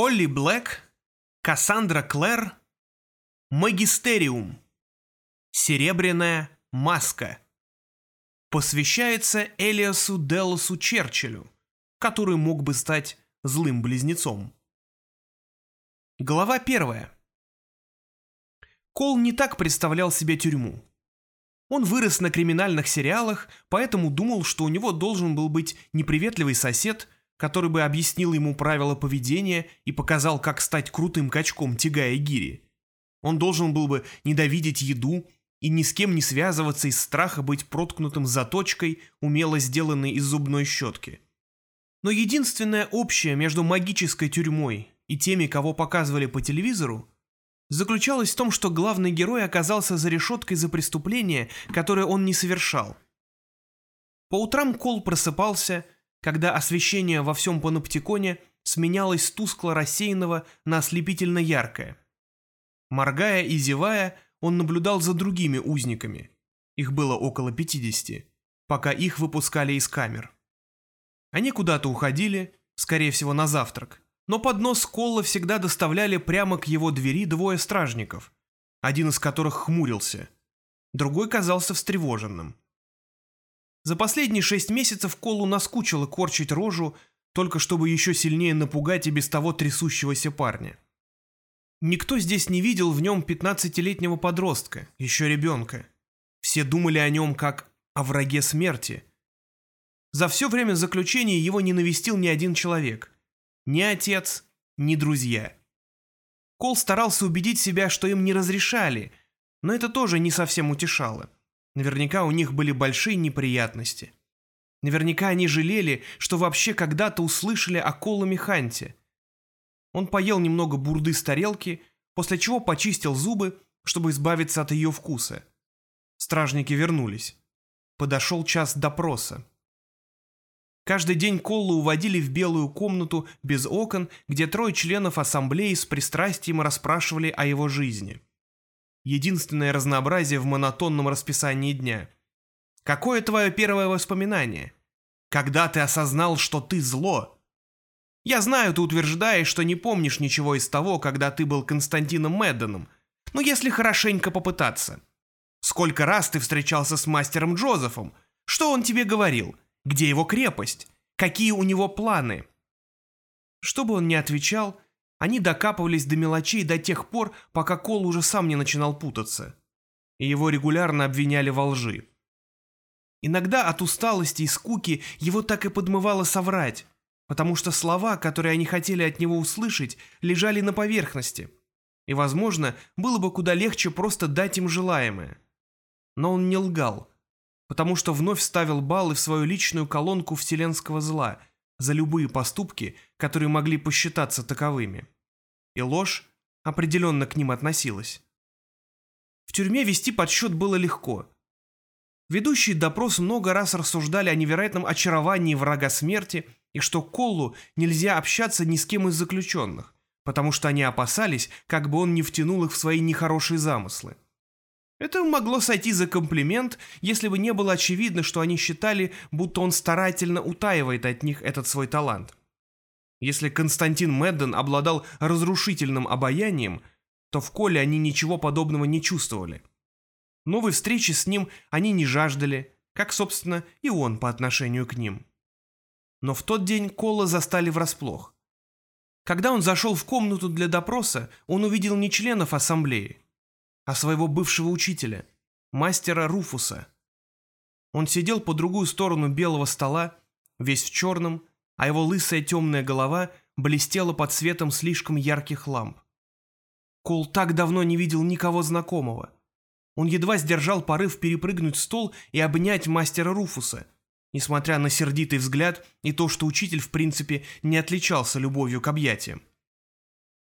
Холли Блэк, Кассандра Клэр, Магистериум, Серебряная маска. Посвящается Элиасу Делосу Черчиллю, который мог бы стать злым близнецом. Глава первая. Кол не так представлял себе тюрьму. Он вырос на криминальных сериалах, поэтому думал, что у него должен был быть неприветливый сосед, который бы объяснил ему правила поведения и показал, как стать крутым качком, тягая гири. Он должен был бы недовидеть еду и ни с кем не связываться из страха быть проткнутым заточкой, умело сделанной из зубной щетки. Но единственное общее между магической тюрьмой и теми, кого показывали по телевизору, заключалось в том, что главный герой оказался за решеткой за преступление, которое он не совершал. По утрам Кол просыпался, когда освещение во всем паноптиконе сменялось с тускло рассеянного на ослепительно яркое. Моргая и зевая, он наблюдал за другими узниками. Их было около 50, пока их выпускали из камер. Они куда-то уходили, скорее всего, на завтрак, но поднос Колла всегда доставляли прямо к его двери двое стражников, один из которых хмурился, другой казался встревоженным. За последние шесть месяцев Колу наскучило корчить рожу, только чтобы еще сильнее напугать и без того трясущегося парня. Никто здесь не видел в нем пятнадцатилетнего подростка, еще ребенка. Все думали о нем как о враге смерти. За все время заключения его не навестил ни один человек. Ни отец, ни друзья. Кол старался убедить себя, что им не разрешали, но это тоже не совсем утешало. Наверняка у них были большие неприятности. Наверняка они жалели, что вообще когда-то услышали о Колламе Ханте. Он поел немного бурды с тарелки, после чего почистил зубы, чтобы избавиться от ее вкуса. Стражники вернулись. Подошел час допроса. Каждый день Коллу уводили в белую комнату без окон, где трое членов ассамблеи с пристрастием расспрашивали о его жизни. Единственное разнообразие в монотонном расписании дня. Какое твое первое воспоминание? Когда ты осознал, что ты зло? Я знаю, ты утверждаешь, что не помнишь ничего из того, когда ты был Константином Мэдденом, но если хорошенько попытаться. Сколько раз ты встречался с мастером Джозефом? Что он тебе говорил? Где его крепость? Какие у него планы? Что бы он ни отвечал, они докапывались до мелочей до тех пор, пока Кол уже сам не начинал путаться. И его регулярно обвиняли во лжи. Иногда от усталости и скуки его так и подмывало соврать, потому что слова, которые они хотели от него услышать, лежали на поверхности. И, возможно, было бы куда легче просто дать им желаемое. Но он не лгал, потому что вновь ставил баллы в свою личную колонку вселенского зла за любые поступки, которые могли посчитаться таковыми. И ложь определенно к ним относилась. В тюрьме вести подсчет было легко. Ведущие допрос много раз рассуждали о невероятном очаровании врага смерти и что Коллу нельзя общаться ни с кем из заключенных, потому что они опасались, как бы он не втянул их в свои нехорошие замыслы. Это могло сойти за комплимент, если бы не было очевидно, что они считали, будто он старательно утаивает от них этот свой талант. Если Константин Медден обладал разрушительным обаянием, то в Коле они ничего подобного не чувствовали. Новой встречи с ним они не жаждали, как, собственно, и он по отношению к ним. Но в тот день Кола застали врасплох. Когда он зашел в комнату для допроса, он увидел не членов ассамблеи, а своего бывшего учителя, мастера Руфуса. Он сидел по другую сторону белого стола, весь в черном, а его лысая темная голова блестела под светом слишком ярких ламп. Кол так давно не видел никого знакомого. Он едва сдержал порыв перепрыгнуть стол и обнять мастера Руфуса, несмотря на сердитый взгляд и то, что учитель в принципе не отличался любовью к объятиям.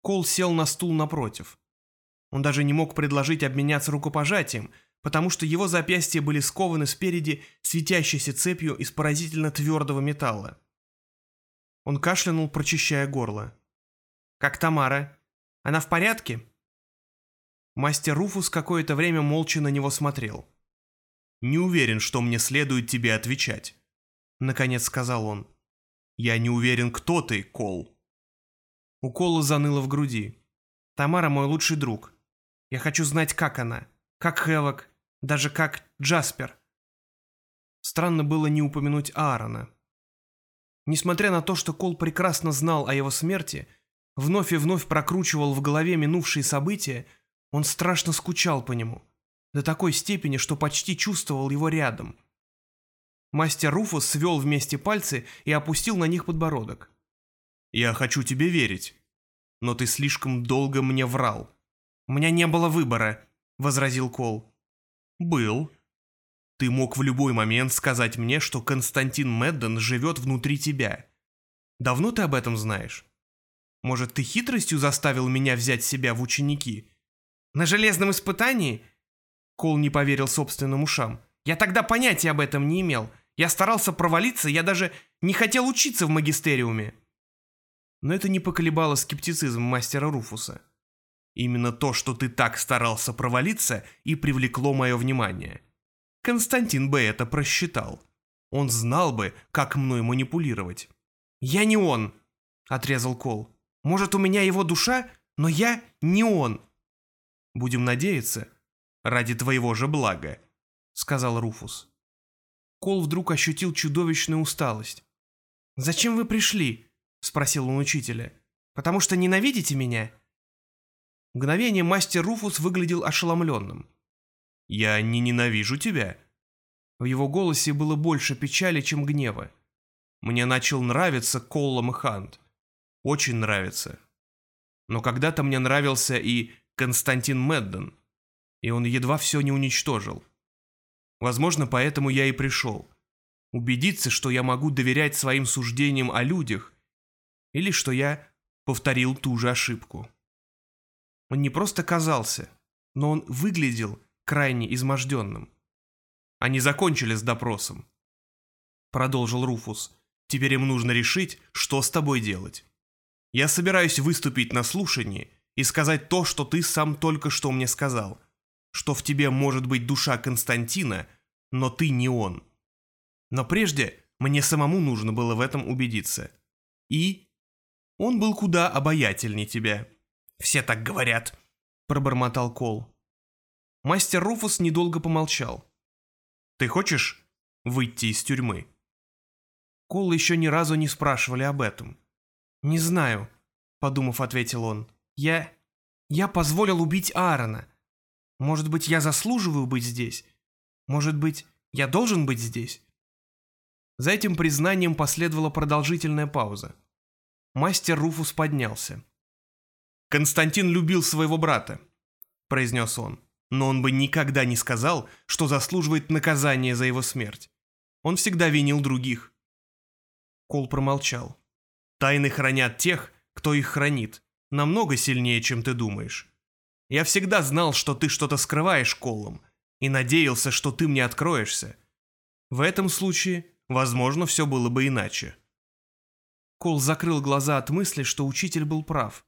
Кол сел на стул напротив. Он даже не мог предложить обменяться рукопожатием, потому что его запястья были скованы спереди светящейся цепью из поразительно твердого металла. Он кашлянул, прочищая горло. «Как Тамара? Она в порядке?» Мастер Руфус какое-то время молча на него смотрел. «Не уверен, что мне следует тебе отвечать», — наконец сказал он. «Я не уверен, кто ты, Кол». У Кола заныло в груди. «Тамара мой лучший друг. Я хочу знать, как она. Как Хевок. Даже как Джаспер». Странно было не упомянуть Аарона. Несмотря на то, что Кол прекрасно знал о его смерти, вновь и вновь прокручивал в голове минувшие события, он страшно скучал по нему. До такой степени, что почти чувствовал его рядом. Мастер Руфус свел вместе пальцы и опустил на них подбородок. «Я хочу тебе верить, но ты слишком долго мне врал». «У меня не было выбора», — возразил Кол. «Был. Ты мог в любой момент сказать мне, что Константин Медден живет внутри тебя. Давно ты об этом знаешь? Может, ты хитростью заставил меня взять себя в ученики?» «На железном испытании?» Кол не поверил собственным ушам. «Я тогда понятия об этом не имел. Я старался провалиться, я даже не хотел учиться в магистериуме. Но это не поколебало скептицизм мастера Руфуса. Именно то, что ты так старался провалиться, и привлекло мое внимание. Константин бы это просчитал. Он знал бы, как мной манипулировать. «Я не он», — отрезал Кол. «Может, у меня его душа, но я не он». «Будем надеяться, ради твоего же блага», — сказал Руфус. Кол вдруг ощутил чудовищную усталость. «Зачем вы пришли?» — спросил он учителя. «Потому что ненавидите меня?» Мгновение мастер Руфус выглядел ошеломленным. «Я не ненавижу тебя». В его голосе было больше печали, чем гнева. «Мне начал нравиться Коллом Хант. Очень нравится. Но когда-то мне нравился и Константин Медден, и он едва все не уничтожил. Возможно, поэтому я и пришел. Убедиться, что я могу доверять своим суждениям о людях, или что я повторил ту же ошибку. Он не просто казался, но он выглядел крайне изможденным. Они закончили с допросом. Продолжил Руфус. Теперь им нужно решить, что с тобой делать. Я собираюсь выступить на слушании и сказать то, что ты сам только что мне сказал – что в тебе может быть душа Константина, но ты не он. Но прежде мне самому нужно было в этом убедиться. И он был куда обаятельнее тебя. Все так говорят, пробормотал Кол. Мастер Руфус недолго помолчал. Ты хочешь выйти из тюрьмы? Кол еще ни разу не спрашивали об этом. Не знаю, подумав, ответил он. Я... я позволил убить Аарона. Может быть, я заслуживаю быть здесь? Может быть, я должен быть здесь?» За этим признанием последовала продолжительная пауза. Мастер Руфус поднялся. «Константин любил своего брата», — произнес он. «Но он бы никогда не сказал, что заслуживает наказания за его смерть. Он всегда винил других». Кол промолчал. «Тайны хранят тех, кто их хранит, намного сильнее, чем ты думаешь. Я всегда знал, что ты что-то скрываешь, Колом, и надеялся, что ты мне откроешься. В этом случае, возможно, все было бы иначе. Кол закрыл глаза от мысли, что учитель был прав.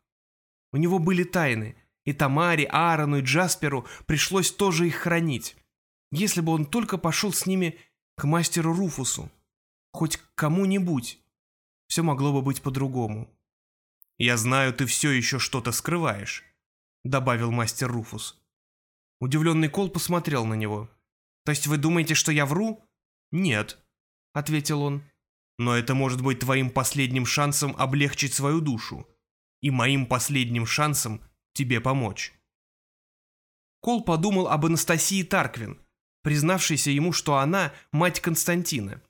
У него были тайны, и Тамаре, Аарону и Джасперу пришлось тоже их хранить. Если бы он только пошел с ними к мастеру Руфусу, хоть к кому-нибудь, все могло бы быть по-другому. «Я знаю, ты все еще что-то скрываешь», — добавил мастер Руфус. Удивленный Кол посмотрел на него. «То есть вы думаете, что я вру?» «Нет», — ответил он. «Но это может быть твоим последним шансом облегчить свою душу и моим последним шансом тебе помочь». Кол подумал об Анастасии Тарквин, признавшейся ему, что она мать Константина.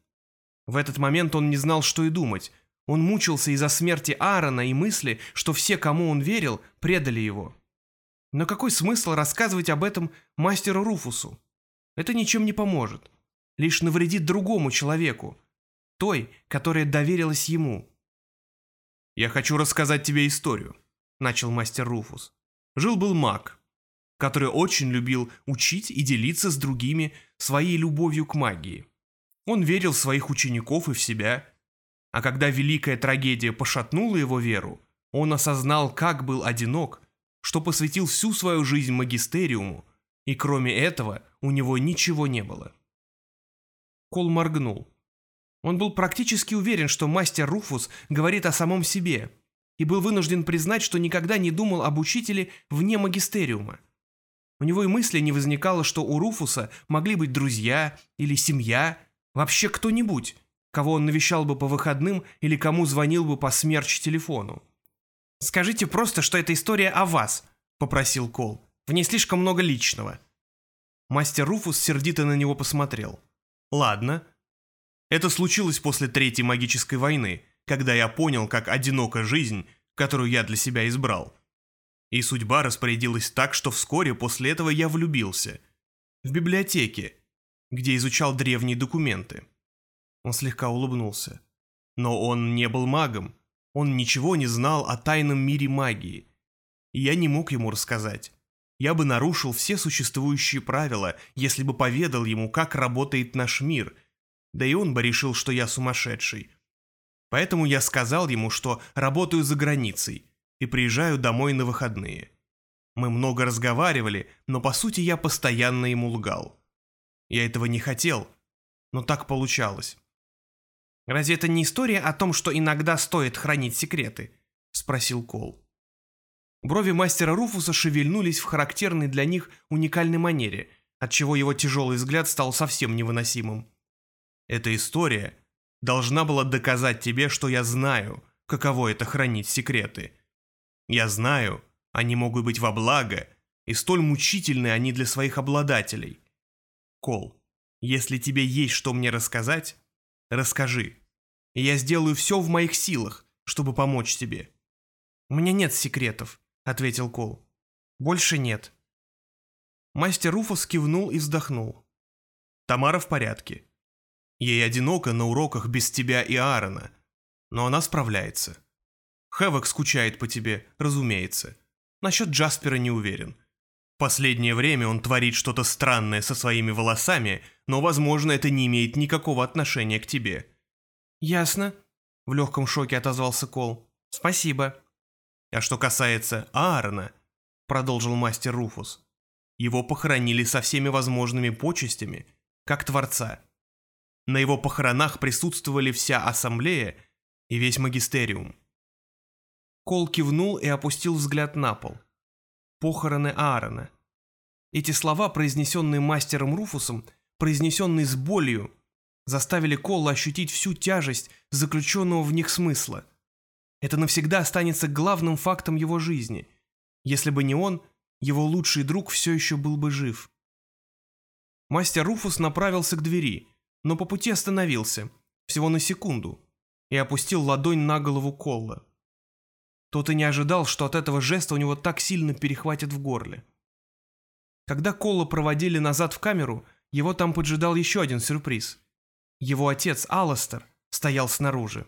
В этот момент он не знал, что и думать. Он мучился из-за смерти Аарона и мысли, что все, кому он верил, предали его. Но какой смысл рассказывать об этом мастеру Руфусу? Это ничем не поможет. Лишь навредит другому человеку. Той, которая доверилась ему. «Я хочу рассказать тебе историю», — начал мастер Руфус. Жил-был маг, который очень любил учить и делиться с другими своей любовью к магии. Он верил в своих учеников и в себя. А когда великая трагедия пошатнула его веру, он осознал, как был одинок что посвятил всю свою жизнь магистериуму, и кроме этого у него ничего не было. Кол моргнул. Он был практически уверен, что мастер Руфус говорит о самом себе. и был вынужден признать, что никогда не думал об учителе вне магистериума. У него и мысли не возникало, что у Руфуса могли быть друзья или семья, вообще кто-нибудь, кого он навещал бы по выходным или кому звонил бы по смерч телефону. «Скажите просто, что это история о вас», — попросил Кол. «В ней слишком много личного». Мастер Руфус сердито на него посмотрел. «Ладно. Это случилось после Третьей магической войны, когда я понял, как одинока жизнь, которую я для себя избрал. И судьба распорядилась так, что вскоре после этого я влюбился. В библиотеке, где изучал древние документы». Он слегка улыбнулся. Но он не был магом, он ничего не знал о тайном мире магии. И я не мог ему рассказать. Я бы нарушил все существующие правила, если бы поведал ему, как работает наш мир. Да и он бы решил, что я сумасшедший. Поэтому я сказал ему, что работаю за границей и приезжаю домой на выходные. Мы много разговаривали, но по сути я постоянно ему лгал. Я этого не хотел, но так получалось. «Разве это не история о том, что иногда стоит хранить секреты?» — спросил Кол. Брови мастера Руфуса шевельнулись в характерной для них уникальной манере, отчего его тяжелый взгляд стал совсем невыносимым. «Эта история должна была доказать тебе, что я знаю, каково это хранить секреты. Я знаю, они могут быть во благо, и столь мучительны они для своих обладателей. Кол, если тебе есть что мне рассказать, Расскажи. Я сделаю все в моих силах, чтобы помочь тебе». «У меня нет секретов», — ответил Кол. «Больше нет». Мастер Руфус кивнул и вздохнул. «Тамара в порядке. Ей одиноко на уроках без тебя и Аарона, но она справляется. Хэвок скучает по тебе, разумеется. Насчет Джаспера не уверен. Последнее время он творит что-то странное со своими волосами, но, возможно, это не имеет никакого отношения к тебе». «Ясно», — в легком шоке отозвался Кол. «Спасибо». «А что касается Аарона», — продолжил мастер Руфус, «его похоронили со всеми возможными почестями, как творца. На его похоронах присутствовали вся ассамблея и весь магистериум». Кол кивнул и опустил взгляд на пол похороны Аарона. Эти слова, произнесенные мастером Руфусом, произнесенные с болью, заставили Колла ощутить всю тяжесть заключенного в них смысла. Это навсегда останется главным фактом его жизни. Если бы не он, его лучший друг все еще был бы жив. Мастер Руфус направился к двери, но по пути остановился, всего на секунду, и опустил ладонь на голову Колла. Тот и не ожидал, что от этого жеста у него так сильно перехватит в горле. Когда Колла проводили назад в камеру, его там поджидал еще один сюрприз. Его отец, Алластер, стоял снаружи.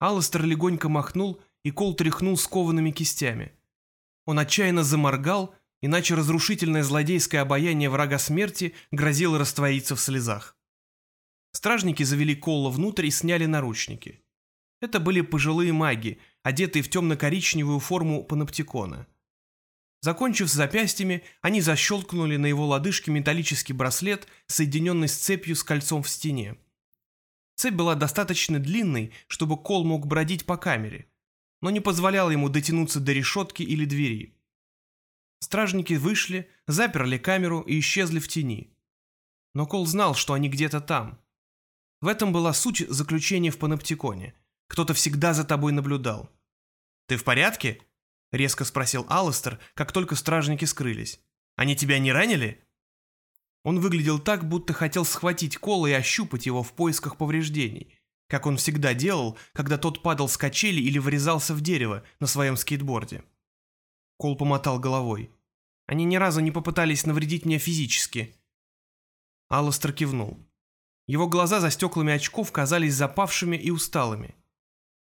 Алластер легонько махнул, и Кол тряхнул скованными кистями. Он отчаянно заморгал, иначе разрушительное злодейское обаяние врага смерти грозило раствориться в слезах. Стражники завели Колла внутрь и сняли наручники. Это были пожилые маги, одетые в темно-коричневую форму паноптикона. Закончив с запястьями, они защелкнули на его лодыжке металлический браслет, соединенный с цепью с кольцом в стене. Цепь была достаточно длинной, чтобы Кол мог бродить по камере, но не позволяла ему дотянуться до решетки или двери. Стражники вышли, заперли камеру и исчезли в тени. Но Кол знал, что они где-то там. В этом была суть заключения в паноптиконе – кто-то всегда за тобой наблюдал. «Ты в порядке?» — резко спросил Алластер, как только стражники скрылись. «Они тебя не ранили?» Он выглядел так, будто хотел схватить Кола и ощупать его в поисках повреждений, как он всегда делал, когда тот падал с качели или врезался в дерево на своем скейтборде. Кол помотал головой. «Они ни разу не попытались навредить мне физически». Алластер кивнул. Его глаза за стеклами очков казались запавшими и усталыми.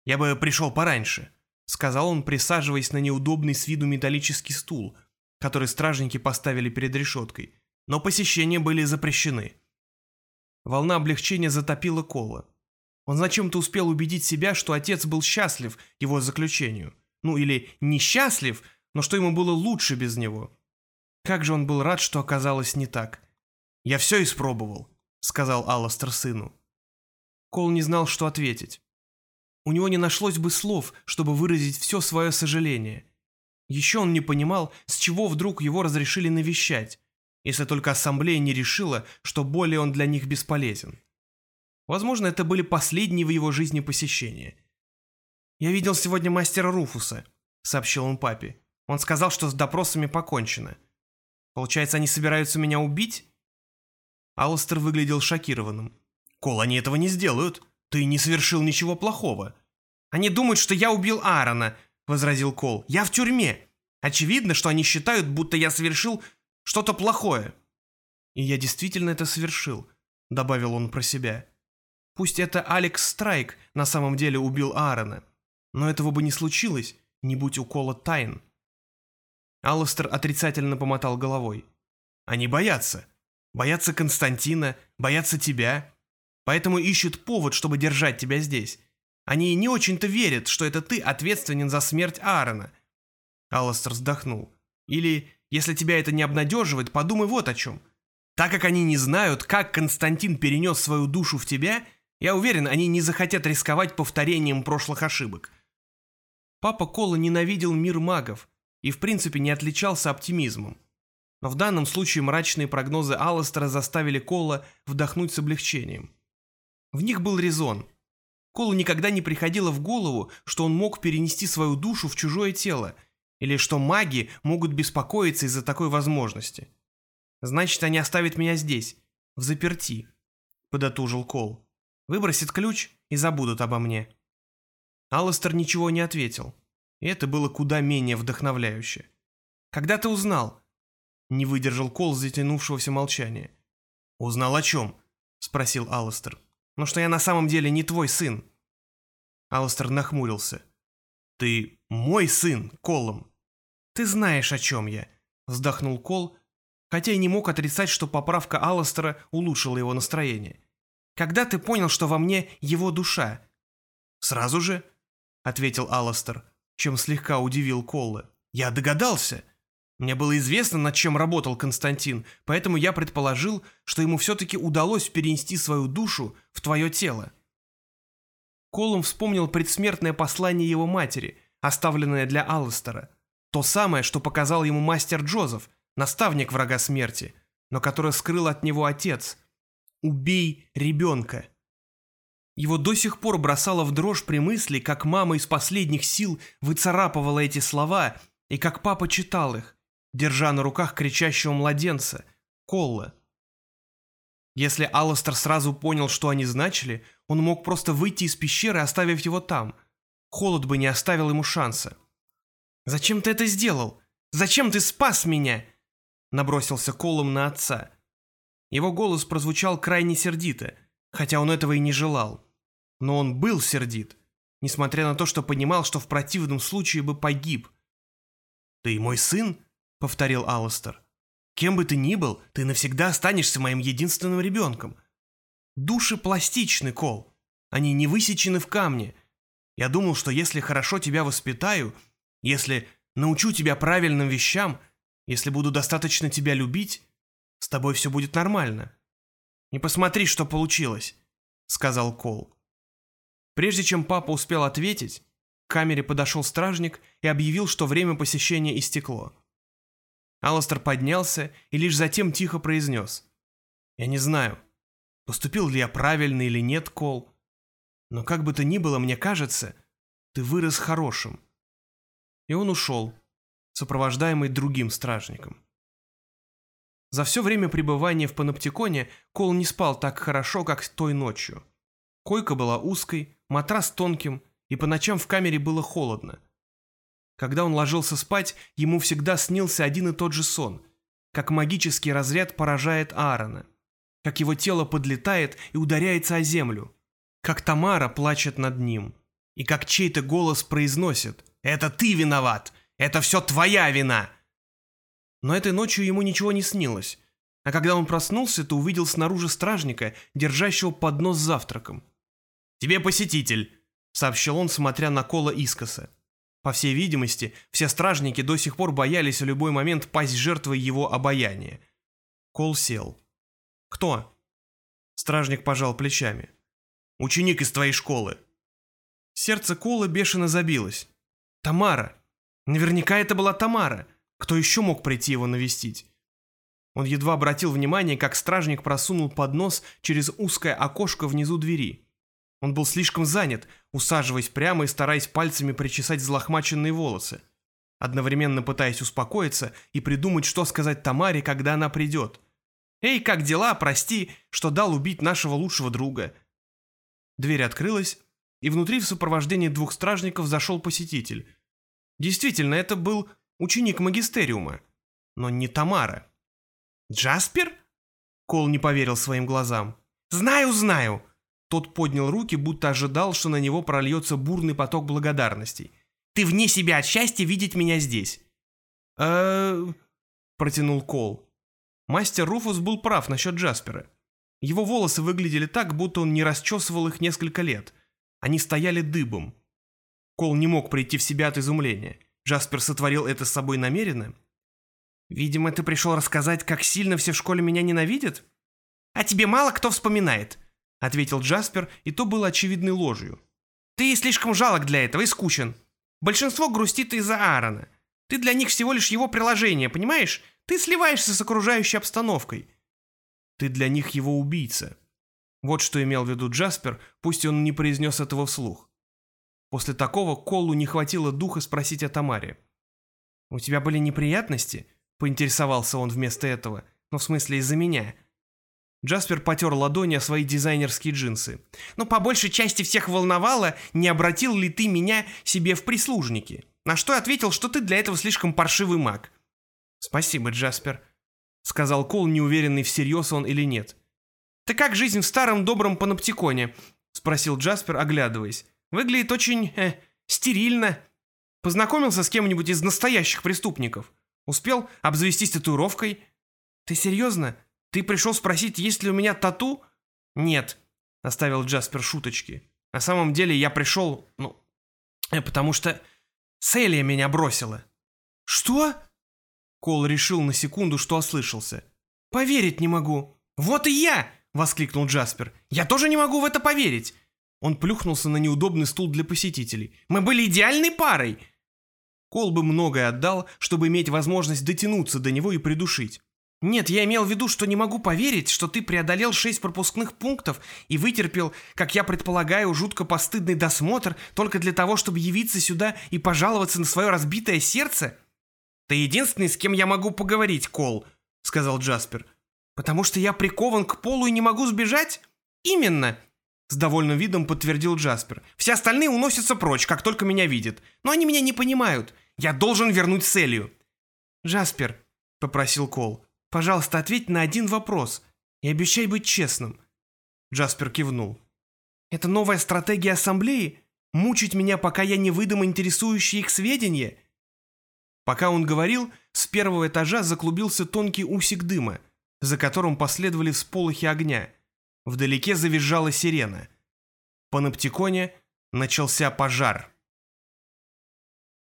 «Я бы пришел пораньше», — сказал он, присаживаясь на неудобный с виду металлический стул, который стражники поставили перед решеткой, но посещения были запрещены. Волна облегчения затопила Кола. Он зачем-то успел убедить себя, что отец был счастлив его заключению. Ну или несчастлив, но что ему было лучше без него. Как же он был рад, что оказалось не так. «Я все испробовал», — сказал Алластер сыну. Кол не знал, что ответить. У него не нашлось бы слов, чтобы выразить все свое сожаление. Еще он не понимал, с чего вдруг его разрешили навещать, если только ассамблея не решила, что более он для них бесполезен. Возможно, это были последние в его жизни посещения. «Я видел сегодня мастера Руфуса», — сообщил он папе. «Он сказал, что с допросами покончено. Получается, они собираются меня убить?» Алластер выглядел шокированным. «Кол, они этого не сделают. Ты не совершил ничего плохого». «Они думают, что я убил Аарона», — возразил Кол. «Я в тюрьме. Очевидно, что они считают, будто я совершил что-то плохое». «И я действительно это совершил», — добавил он про себя. «Пусть это Алекс Страйк на самом деле убил Аарона, но этого бы не случилось, не будь у Кола тайн». Алластер отрицательно помотал головой. «Они боятся. Боятся Константина, боятся тебя. Поэтому ищут повод, чтобы держать тебя здесь. Они не очень-то верят, что это ты ответственен за смерть Аарона». Алластер вздохнул. «Или, если тебя это не обнадеживает, подумай вот о чем. Так как они не знают, как Константин перенес свою душу в тебя, я уверен, они не захотят рисковать повторением прошлых ошибок». Папа Кола ненавидел мир магов и в принципе не отличался оптимизмом. В данном случае мрачные прогнозы Алластера заставили Кола вдохнуть с облегчением. В них был резон – Колу никогда не приходило в голову, что он мог перенести свою душу в чужое тело, или что маги могут беспокоиться из-за такой возможности. «Значит, они оставят меня здесь, в заперти», — подотужил Кол. «Выбросят ключ и забудут обо мне». Алластер ничего не ответил, и это было куда менее вдохновляюще. «Когда ты узнал?» — не выдержал Кол затянувшегося молчания. «Узнал о чем?» — спросил Алластер но что я на самом деле не твой сын». Алстер нахмурился. «Ты мой сын, Колом». «Ты знаешь, о чем я», — вздохнул Кол, хотя и не мог отрицать, что поправка Алластера улучшила его настроение. «Когда ты понял, что во мне его душа?» «Сразу же», — ответил Алластер, чем слегка удивил Колла. «Я догадался. Мне было известно, над чем работал Константин, поэтому я предположил, что ему все-таки удалось перенести свою душу в твое тело. Колум вспомнил предсмертное послание его матери, оставленное для Алластера. То самое, что показал ему мастер Джозеф, наставник врага смерти, но которое скрыл от него отец. «Убей ребенка». Его до сих пор бросало в дрожь при мысли, как мама из последних сил выцарапывала эти слова и как папа читал их держа на руках кричащего младенца, Колла. Если Алластер сразу понял, что они значили, он мог просто выйти из пещеры, оставив его там. Холод бы не оставил ему шанса. «Зачем ты это сделал? Зачем ты спас меня?» Набросился Колом на отца. Его голос прозвучал крайне сердито, хотя он этого и не желал. Но он был сердит, несмотря на то, что понимал, что в противном случае бы погиб. «Ты мой сын?» — повторил Алластер. «Кем бы ты ни был, ты навсегда останешься моим единственным ребенком. Души пластичны, Кол. Они не высечены в камне. Я думал, что если хорошо тебя воспитаю, если научу тебя правильным вещам, если буду достаточно тебя любить, с тобой все будет нормально. Не посмотри, что получилось», — сказал Кол. Прежде чем папа успел ответить, к камере подошел стражник и объявил, что время посещения истекло. Алластер поднялся и лишь затем тихо произнес. «Я не знаю, поступил ли я правильно или нет, Кол, но как бы то ни было, мне кажется, ты вырос хорошим». И он ушел, сопровождаемый другим стражником. За все время пребывания в паноптиконе Кол не спал так хорошо, как той ночью. Койка была узкой, матрас тонким, и по ночам в камере было холодно. Когда он ложился спать, ему всегда снился один и тот же сон, как магический разряд поражает Аарона, как его тело подлетает и ударяется о землю, как Тамара плачет над ним, и как чей-то голос произносит «Это ты виноват! Это все твоя вина!» Но этой ночью ему ничего не снилось, а когда он проснулся, то увидел снаружи стражника, держащего поднос с завтраком. «Тебе посетитель», — сообщил он, смотря на Кола искоса. По всей видимости, все стражники до сих пор боялись в любой момент пасть жертвой его обаяния. Кол сел. «Кто?» Стражник пожал плечами. «Ученик из твоей школы». Сердце Кола бешено забилось. Тамара. Наверняка это была Тамара. Кто еще мог прийти его навестить? Он едва обратил внимание, как стражник просунул поднос через узкое окошко внизу двери. Он был слишком занят, усаживаясь прямо и стараясь пальцами причесать взлохмаченные волосы, одновременно пытаясь успокоиться и придумать, что сказать Тамаре, когда она придет. «Эй, как дела? Прости, что дал убить нашего лучшего друга». Дверь открылась, и внутри в сопровождении двух стражников зашел посетитель. Действительно, это был ученик магистериума, но не Тамара. «Джаспер?» Кол не поверил своим глазам. «Знаю, знаю!» Тот поднял руки, будто ожидал, что на него прольется бурный поток благодарностей. «Ты вне себя от счастья видеть меня здесь!» э протянул Кол. Мастер Руфус был прав насчет Джаспера. Его волосы выглядели так, будто он не расчесывал их несколько лет. Они стояли дыбом. Кол не мог прийти в себя от изумления. Джаспер сотворил это с собой намеренно? «Видимо, ты пришел рассказать, как сильно все в школе меня ненавидят?» «А тебе мало кто вспоминает», — ответил Джаспер, и то было очевидной ложью. «Ты слишком жалок для этого и скучен. Большинство грустит из-за Аарона. Ты для них всего лишь его приложение, понимаешь? Ты сливаешься с окружающей обстановкой. Ты для них его убийца». Вот что имел в виду Джаспер, пусть он не произнес этого вслух. После такого Колу не хватило духа спросить о Тамаре. «У тебя были неприятности?» Поинтересовался он вместо этого. Ну, в смысле, из-за меня. Джаспер потер ладони о свои дизайнерские джинсы. «Но по большей части всех волновало, не обратил ли ты меня себе в прислужники. На что ответил, что ты для этого слишком паршивый маг». «Спасибо, Джаспер», — сказал Кол, неуверенный, всерьез он или нет. «Ты как жизнь в старом добром паноптиконе?» — спросил Джаспер, оглядываясь. «Выглядит очень... Э, стерильно. Познакомился с кем-нибудь из настоящих преступников?» Успел обзавестись татуировкой? Ты серьезно? Ты пришел спросить, есть ли у меня тату? Нет, оставил Джаспер шуточки. На самом деле я пришел, ну, э, потому что Селия меня бросила. Что? Кол решил на секунду, что ослышался. Поверить не могу. Вот и я! Воскликнул Джаспер. Я тоже не могу в это поверить. Он плюхнулся на неудобный стул для посетителей. Мы были идеальной парой. Кол бы многое отдал, чтобы иметь возможность дотянуться до него и придушить. Нет, я имел в виду, что не могу поверить, что ты преодолел шесть пропускных пунктов и вытерпел, как я предполагаю, жутко постыдный досмотр только для того, чтобы явиться сюда и пожаловаться на свое разбитое сердце? Ты единственный, с кем я могу поговорить, Кол, сказал Джаспер. Потому что я прикован к полу и не могу сбежать? Именно, с довольным видом подтвердил Джаспер. Все остальные уносятся прочь, как только меня видят. Но они меня не понимают. Я должен вернуть Селию. Джаспер, попросил Кол, пожалуйста, ответь на один вопрос и обещай быть честным. Джаспер кивнул. Это новая стратегия ассамблеи? Мучить меня, пока я не выдам интересующие их сведения? Пока он говорил, с первого этажа заклубился тонкий усик дыма, за которым последовали всполохи огня. Вдалеке завизжала сирена. По Наптиконе начался пожар.